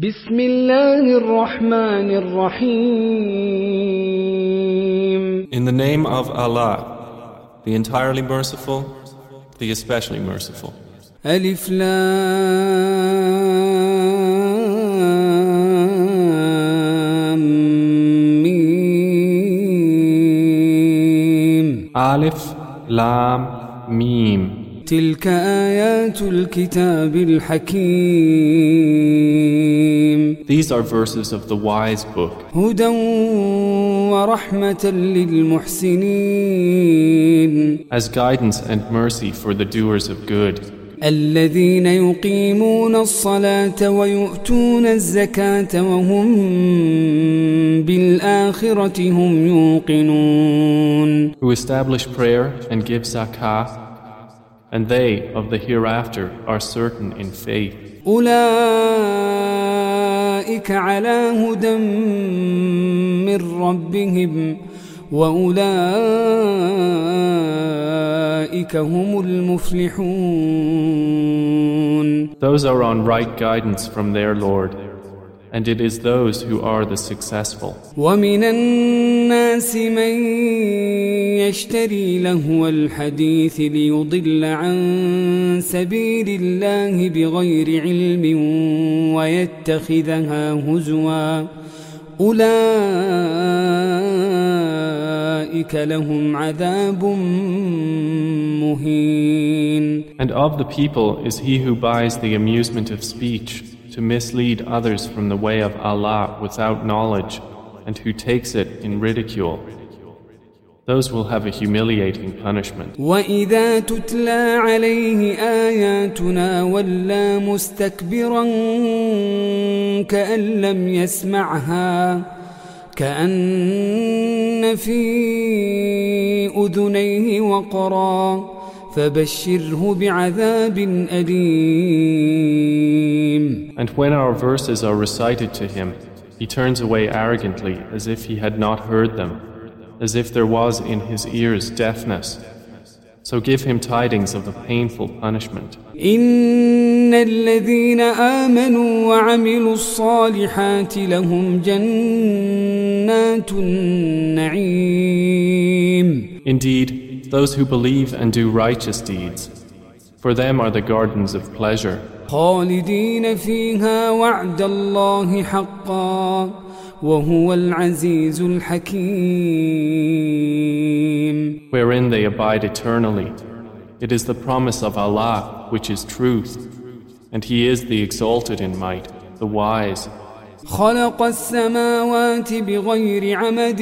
بسم الله الرحمن الرحيم In the name of Allah, the entirely merciful, the especially merciful. ألف لام ميم Alif, Lam, Mim. تلك آيات الكتاب الحكيم These are verses of the wise book, هدى ورحمة للمحسنين as guidance and mercy for the doers of good, الذين يقيمون الصلاة ويؤتون الزكاة وهم بالآخرة هم يوقنون who establish prayer and give zakah, and they of the hereafter are certain in faith. أولئك على هدى من ربهم وأولئك هم المفلحون Those are on right guidance from their Lord, and it is those who are the successful. ومن الناس من يشتري لهو الحديث ليضل عن سبيل الله بغير علم ويتخذها هزوا أولئك لهم عذاب مهين And of the people is he who buys the amusement of speech to mislead others from the way of Allah without knowledge, and who takes it in ridicule. Those will have a humiliating punishment. وإذا تتلى عليه آياتنا ولى مستكبرا كأن لم يسمعها كأن في أذنيه وقرا فبشره بعذاب أليم And when our verses are recited to him, he turns away arrogantly as if he had not heard them, as if there was in his ears deafness. So give him tidings of a painful punishment. إن الذين آمنوا وعملوا الصالحات لهم جنات النعيم Indeed, those who believe and do righteous deeds, for them are the gardens of pleasure, خالدين فيها وعد الله حقا وهو العزيز الحكيم wherein they abide eternally. It is the promise of Allah, which is truth, and He is the exalted in might, the wise. خلق السماوات بغير عمد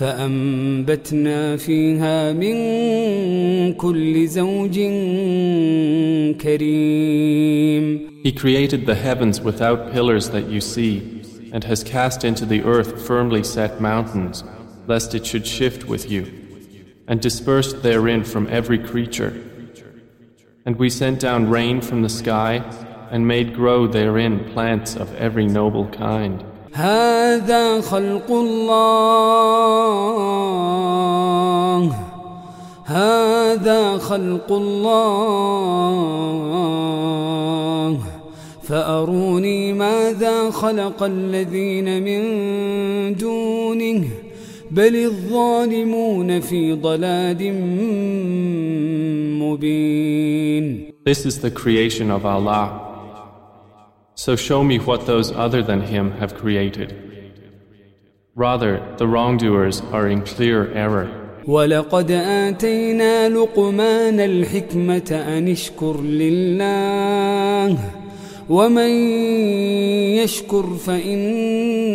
فأنبتنا فيها من كل زوج كريم He created the heavens without pillars that you see, and has cast into the earth firmly set mountains, lest it should shift with you, and dispersed therein from every creature. And we sent down rain from the sky, and made grow therein plants of every noble kind. هذا خلق الله. هذا خلق الله. فأروني ماذا خلق الذين من دونه. بل الظالمون في ضلال مبين. This is the creation of Allah. So show me what those other than Him have created. Rather, the wrongdoers are in clear error. ولقد آتينا لقمان الحكمة أن اشكر لله ومن يشكر فإنما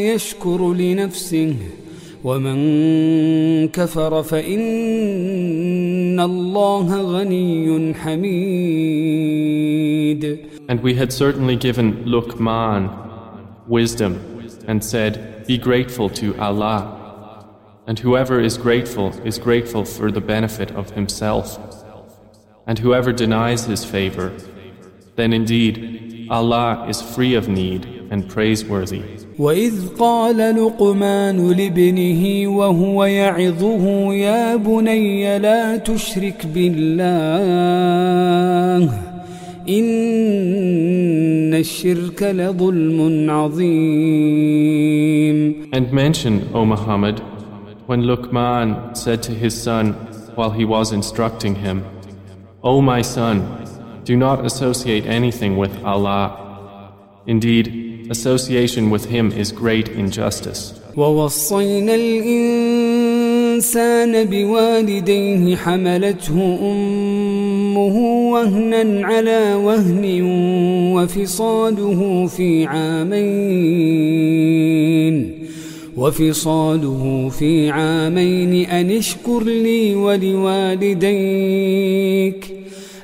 يشكر لنفسه ومن كفر فإن الله غني حميد And we had certainly given Luqman wisdom, and said, Be grateful to Allah. And whoever is grateful is grateful for the benefit of himself. And whoever denies his favor, then indeed Allah is free of need and praiseworthy. وإذ قال لقمان لابنه وهو يعظه يا بني لا تشرك بالله إن الشرك لظلم عظيم And mention, O Muhammad, when Luqman said to his son while he was instructing him, O my son, do not associate anything with Allah. Indeed, association with Him is great injustice. ووصينا الإنسان بوالديه حملته أمه وهنا على وهن وفصاله في عامين وفصاله في عامين أن اشكر لي ولوالديك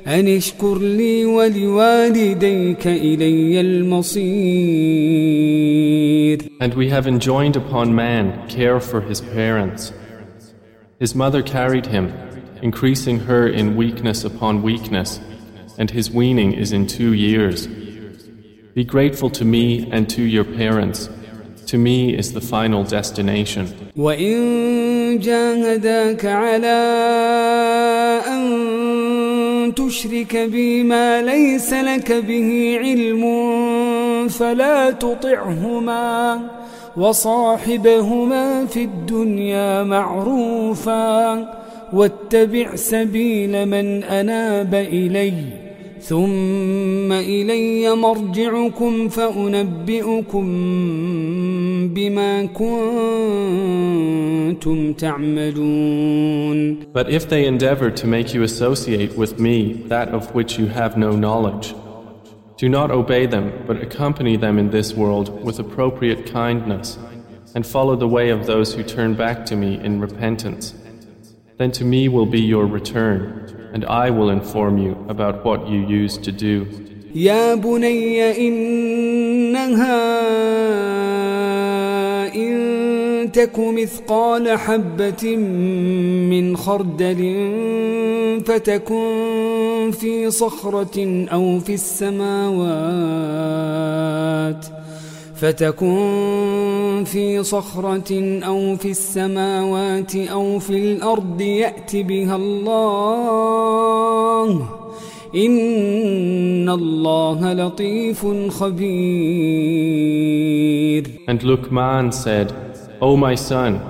أن اشكر لي ولوالديك إلي المصير And we have enjoined upon man care for his parents. His mother carried him, increasing her in weakness upon weakness, and his weaning is in two years. Be grateful to me and to your parents. To me is the final destination. وإن جاهداك على أن تشرك بي ما ليس لك به علم فلا تطعهما وصاحبهما في الدنيا معروفا واتبع سبيل من أناب إليّ ثم إلي مرجعكم فأنبئكم بما كنتم تعملون But if they endeavor to make you associate with me that of which you have no knowledge, do not obey them, but accompany them in this world with appropriate kindness, and follow the way of those who turn back to me in repentance. Then to me will be your return. and I will inform you about what you used to do. يا بني إنها إن تك مثقال حبة من خردل فتكن في صخرة أو في السماوات ۖ فتكون في صخرة أو في السماوات أو في الأرض يأت بها الله إن الله لطيف خبير And Luqman said, O my son,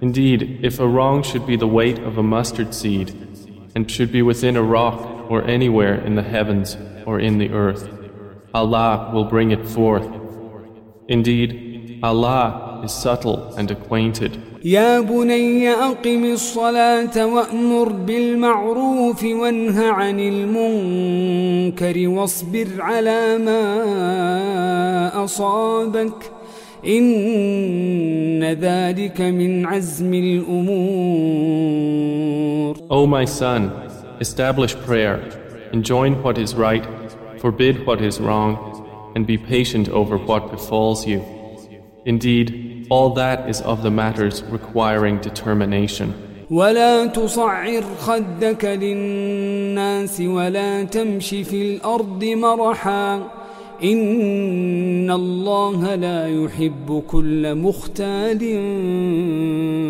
indeed, if a wrong should be the weight of a mustard seed, and should be within a rock or anywhere in the heavens or in the earth, Allah will bring it forth Indeed, Allah is subtle and acquainted. يا بني أقم الصلاة وأمر بالمعروف وانه عن المنكر واصبر على ما أصابك إن ذلك من عزم الأمور O my son, establish prayer, enjoin what is right, forbid what is wrong, and be patient over what befalls you. Indeed, all that is of the matters requiring determination. ولا تصعر خدك للناس ولا تمش في الأرض مرحا إن الله لا يحب كل مختال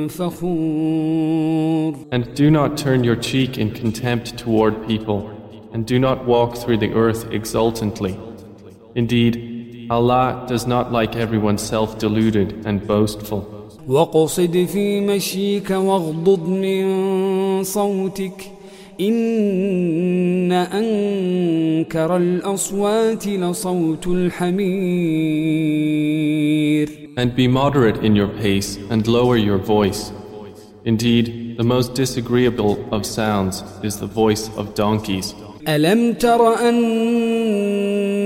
فخور And do not turn your cheek in contempt toward people and do not walk through the earth exultantly Indeed, Allah does not like everyone self-deluded and boastful. وقصد في مشيك واغضض من صوتك إن أنكر الأصوات لصوت الحمير And be moderate in your pace and lower your voice. Indeed, the most disagreeable of sounds is the voice of donkeys. ألم تر أن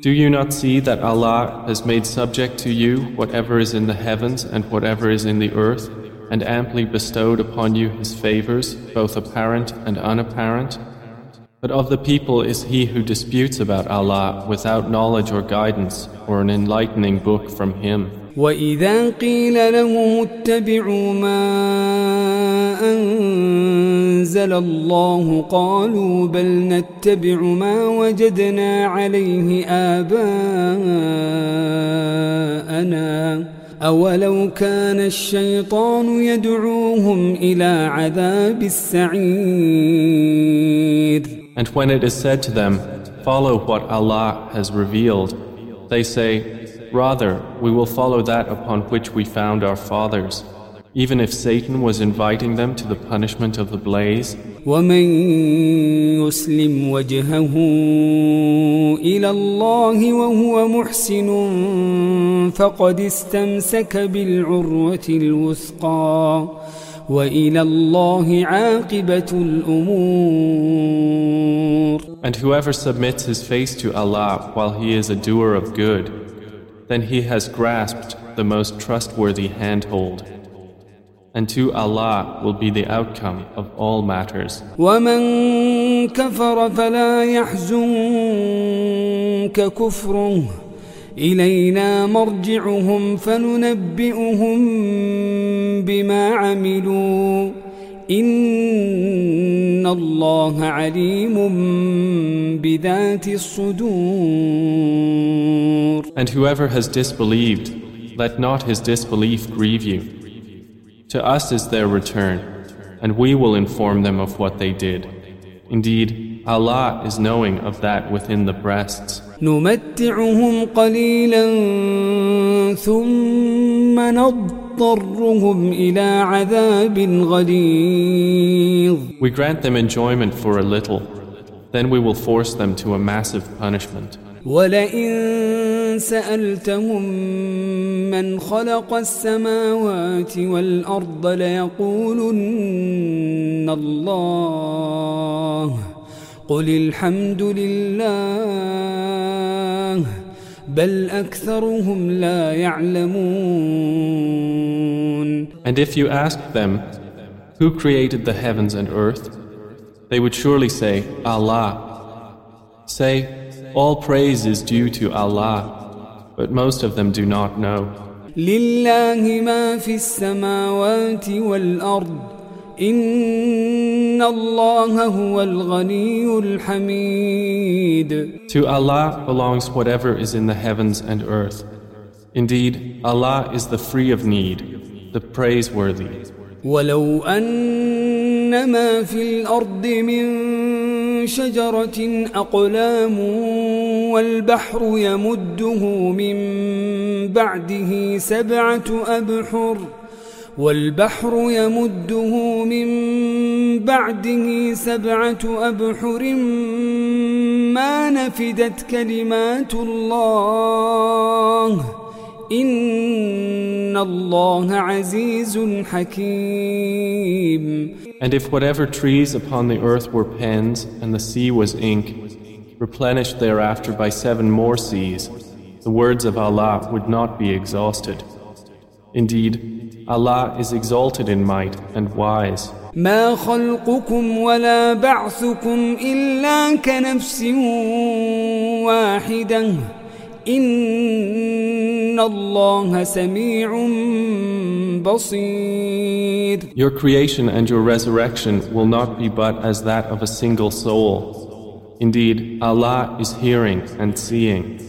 Do you not see that Allah has made subject to you whatever is in the heavens and whatever is in the earth, and amply bestowed upon you His favors, both apparent and unapparent? But of the people is he who disputes about Allah without knowledge or guidance or an enlightening book from Him. وإذا قيل لهم اتبعوا ما أنزل الله قالوا بل نتبع ما وجدنا عليه آباءنا. أولو كان الشيطان يدعوهم إلى عذاب السعير. And when it is said to them, Follow what Allah has revealed, they say, Rather, we will follow that upon which we found our fathers, even if Satan was inviting them to the punishment of the blaze. ومن يسلم وجهه إلى الله وهو محسن فقد استمسك بالعروة الوثقى وإلى الله عاقبة الأمور And whoever submits his face to Allah while he is a doer of good, then he has grasped the most trustworthy handhold. And to Allah will be the outcome of all matters. ومن كفر فلا يحزنك كفره إلينا مرجعهم فننبئهم بما عملوا إن الله عليم بذات الصدور And whoever has disbelieved, let not his disbelief grieve you. To us is their return, and we will inform them of what they did. Indeed, Allah is knowing of that within the breasts. نمتعهم قليلا ثم نضطرهم إلى عذاب غليظ We grant them enjoyment for a little, then we will force them to a massive punishment. ولئن سألتهم من خلق السماوات والأرض ليقولن الله قل الحمد لله بل أكثرهم لا يعلمون And if you asked them, Who created the heavens and earth? They would surely say, Allah. Say, All praise is due to Allah, but most of them do not know. لله ما في السماوات والأرض إن الله هو الغني الحميد To Allah belongs whatever is in the heavens and earth. Indeed, Allah is the free of need, the praiseworthy. ولو أن ما في الأرض من شجرة أقلام والبحر يمده من بعده سبعة أبحر والبحر يمده من بعده سبعة أبحر ما نفدت كلمات الله إن الله عزيز حكيم And if whatever trees upon the earth were pens and the sea was ink, replenished thereafter by seven more seas, the words of Allah would not be exhausted. Indeed, Allah is exalted in might and wise. ما خلقكم ولا بعثكم إلا كنفس واحدة إن الله سميع بصير Your creation and your resurrection will not be but as that of a single soul. Indeed, Allah is hearing and seeing.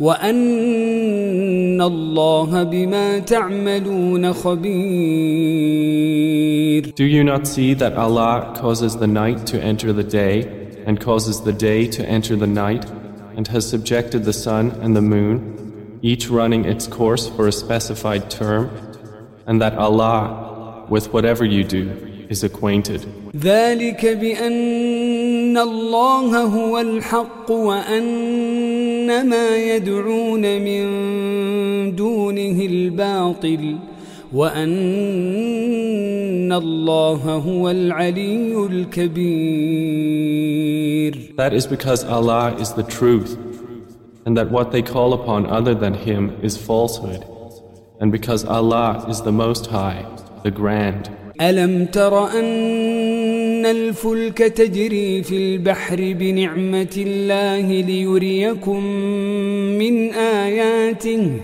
وأن الله بما تعملون خبير Do you not see that Allah causes the night to enter the day and causes the day to enter the night and has subjected the sun and the moon each running its course for a specified term and that Allah with whatever you do is acquainted ذلك بأن الله هو الحق وأن ما يدعون من دونه الباطل وأن الله هو العلي الكبير That is because Allah is the truth and that what they call upon other than Him is falsehood and because Allah is the Most High, the Grand. ألم تر أن الفلك تجري في البحر بنعمة الله ليريكم من آياته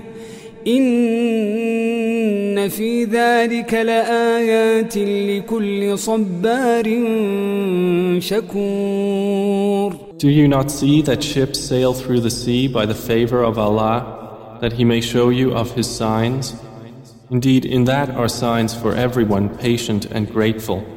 إن في ذلك لآيات لكل صبار شكور Do you not see that ships sail through the sea by the favor of Allah, that He may show you of His signs? Indeed, in that are signs for everyone patient and grateful.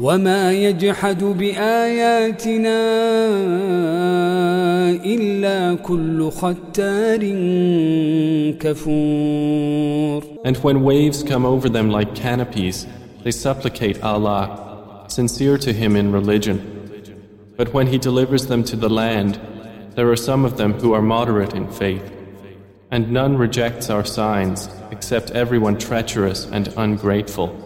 وما يجحد بآياتنا إلا كل ختار كفور And when waves come over them like canopies, they supplicate Allah, sincere to Him in religion. But when He delivers them to the land, there are some of them who are moderate in faith. And none rejects our signs, except everyone treacherous and ungrateful.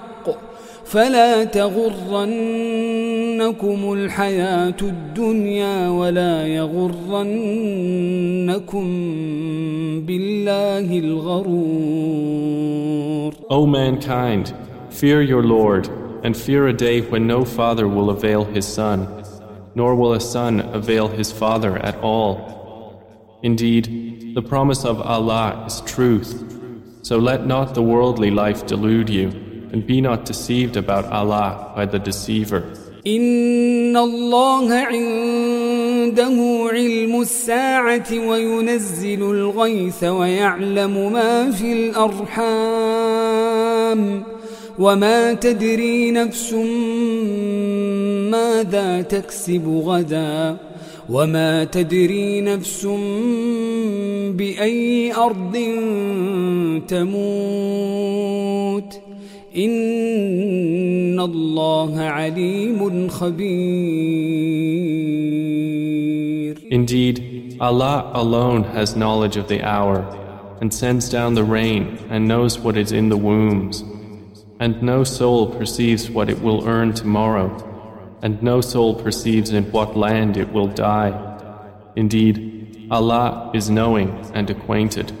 فلا تغرنكم الحياة الدنيا ولا يغرنكم بالله الغرور O mankind, fear your Lord, and fear a day when no father will avail his son, nor will a son avail his father at all. Indeed, the promise of Allah is truth, so let not the worldly life delude you. And be not deceived about Allah by the deceiver. إن الله عنده علم الساعة وينزل الغيث ويعلم ما في الأرحام وما تدري نفس ماذا تكسب غدا وما تدري نفس بأي أرض تموت إن الله عليم خبير Indeed, Allah alone has knowledge of the hour and sends down the rain and knows what is in the wombs. And no soul perceives what it will earn tomorrow, and no soul perceives in what land it will die. Indeed, Allah is knowing and acquainted.